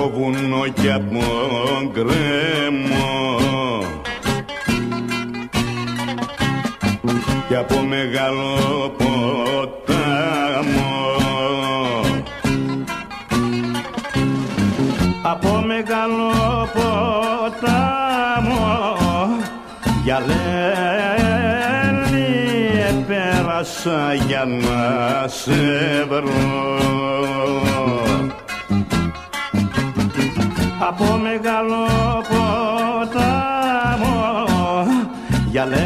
από βουνό και από γκρέμο και από μεγάλο ποτάμο. Από μεγάλο ποτάμο για λένε πέρασα για να σε βρω για λένε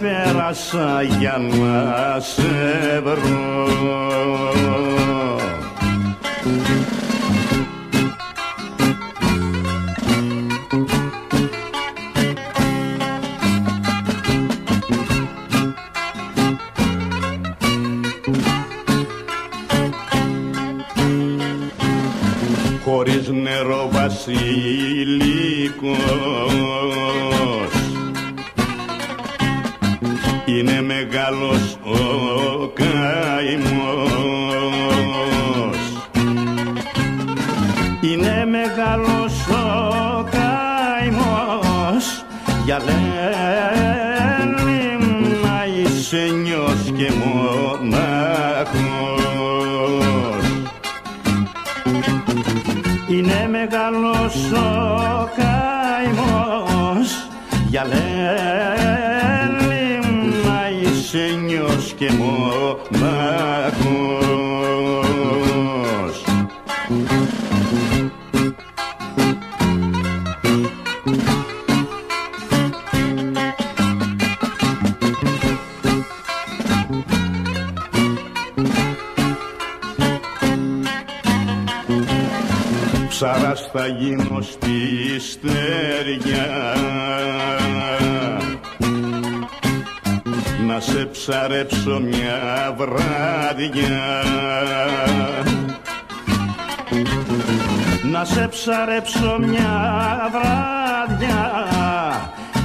πέρασα για να σε βρω. Χωρίς νερό βασιλικός μεγάλος ο καημός. Είναι μεγάλος ο καημός. Για λένε να είσαι νιός και μοναχός είναι μεγάλος ο καημός. Για λένε να είσαι νιός και μοναχός ψαράς θα γίνω στη στεριά να σε ψαρέψω μια βράδια να σε ψαρέψω μια βράδια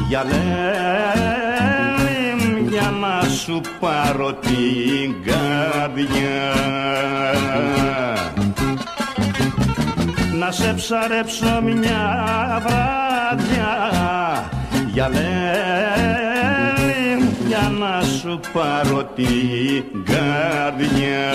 για λένε για να σου πάρω την καρδιά. Να σε ψαρέψω μια βράδια για λένε για να σου πάρω την καρδιά